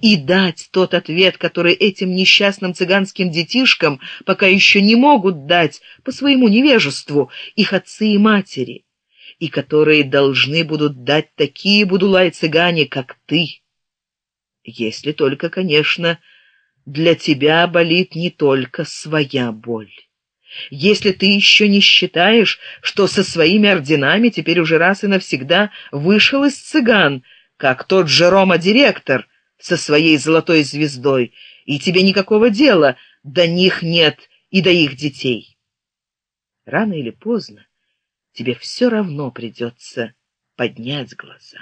и дать тот ответ, который этим несчастным цыганским детишкам пока еще не могут дать по своему невежеству их отцы и матери, и которые должны будут дать такие будулай-цыгане, как ты. Если только, конечно, для тебя болит не только своя боль. Если ты еще не считаешь, что со своими орденами теперь уже раз и навсегда вышел из цыган, как тот же Рома-директор со своей золотой звездой, и тебе никакого дела до них нет и до их детей. Рано или поздно тебе все равно придется поднять глаза.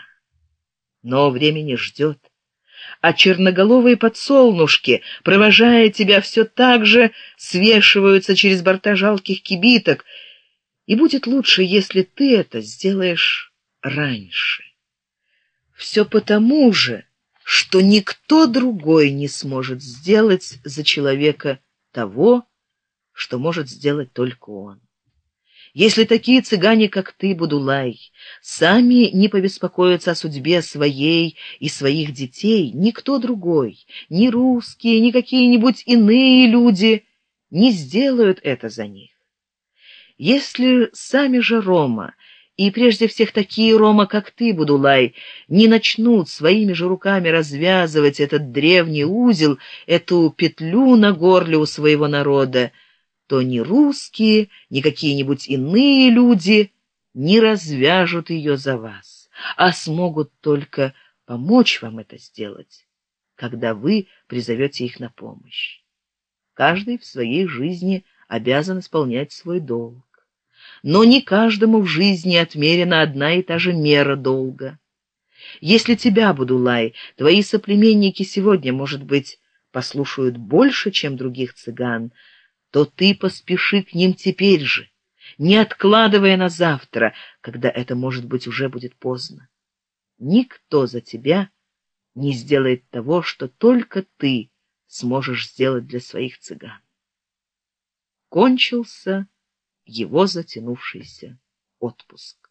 Но время не ждет а черноголовые подсолнушки, провожая тебя, все так же свешиваются через борта жалких кибиток, и будет лучше, если ты это сделаешь раньше. Все потому же, что никто другой не сможет сделать за человека того, что может сделать только он. Если такие цыгане, как ты, Будулай, сами не побеспокоятся о судьбе своей и своих детей, никто другой, ни русские, ни какие-нибудь иные люди не сделают это за них. Если сами же Рома, и прежде всех такие Рома, как ты, Будулай, не начнут своими же руками развязывать этот древний узел, эту петлю на горле у своего народа, то ни русские, ни какие-нибудь иные люди не развяжут ее за вас, а смогут только помочь вам это сделать, когда вы призовете их на помощь. Каждый в своей жизни обязан исполнять свой долг. Но не каждому в жизни отмерена одна и та же мера долга. Если тебя, Будулай, твои соплеменники сегодня, может быть, послушают больше, чем других цыган, то ты поспеши к ним теперь же, не откладывая на завтра, когда это, может быть, уже будет поздно. Никто за тебя не сделает того, что только ты сможешь сделать для своих цыган. Кончился его затянувшийся отпуск.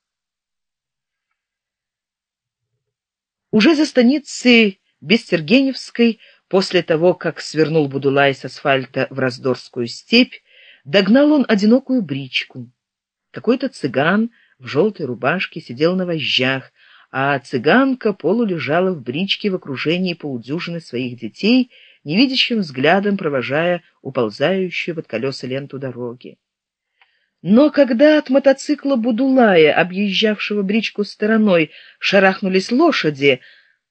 Уже за станицей Бестергеневской После того, как свернул Будулай с асфальта в Раздорскую степь, догнал он одинокую бричку. Какой-то цыган в желтой рубашке сидел на вожжах, а цыганка полулежала в бричке в окружении полудюжины своих детей, невидящим взглядом провожая уползающую под колеса ленту дороги. Но когда от мотоцикла Будулая, объезжавшего бричку стороной, шарахнулись лошади,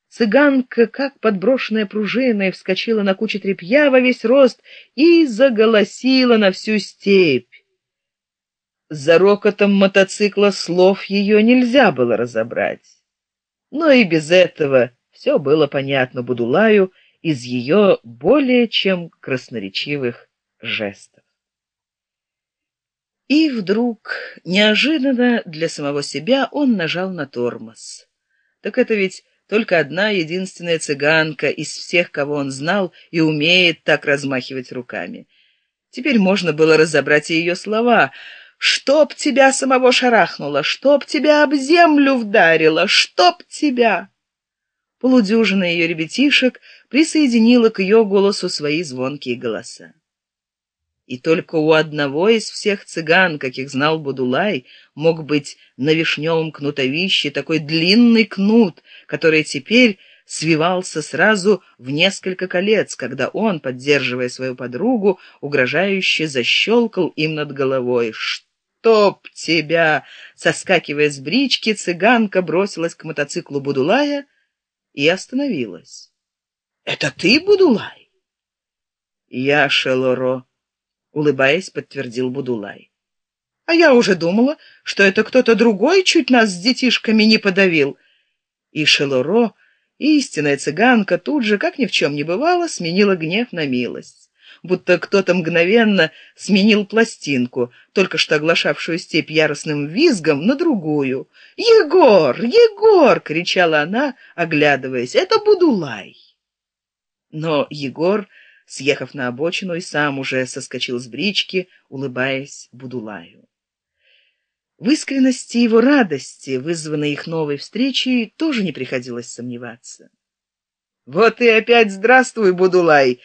Цыганка, как подброшенная пружиной, вскочила на кучу тряпья во весь рост и заголосила на всю степь. За рокотом мотоцикла слов ее нельзя было разобрать. Но и без этого все было понятно Будулаю из ее более чем красноречивых жестов. И вдруг, неожиданно для самого себя, он нажал на тормоз. Так это ведь только одна единственная цыганка из всех, кого он знал, и умеет так размахивать руками. Теперь можно было разобрать ее слова. «Чтоб тебя самого шарахнуло! Чтоб тебя об землю вдарило! Чтоб тебя!» Полудюжина ее ребятишек присоединила к ее голосу свои звонкие голоса. И только у одного из всех цыган, каких знал Будулай, мог быть на вишневом кнутовище такой длинный кнут, который теперь свивался сразу в несколько колец, когда он, поддерживая свою подругу, угрожающе защелкал им над головой. «Чтоб тебя!» Соскакивая с брички, цыганка бросилась к мотоциклу Будулая и остановилась. «Это ты, Будулай?» «Я, Шелоро», улыбаясь, подтвердил Будулай. А я уже думала, что это кто-то другой чуть нас с детишками не подавил. И Шелуро, истинная цыганка, тут же, как ни в чем не бывало, сменила гнев на милость. Будто кто-то мгновенно сменил пластинку, только что оглашавшую степь яростным визгом, на другую. «Егор! Егор!» — кричала она, оглядываясь. «Это Будулай!» Но Егор съехав на обочину, и сам уже соскочил с брички, улыбаясь Будулаю. В искренности его радости, вызванной их новой встречей, тоже не приходилось сомневаться. вот и опять здравствуй будулай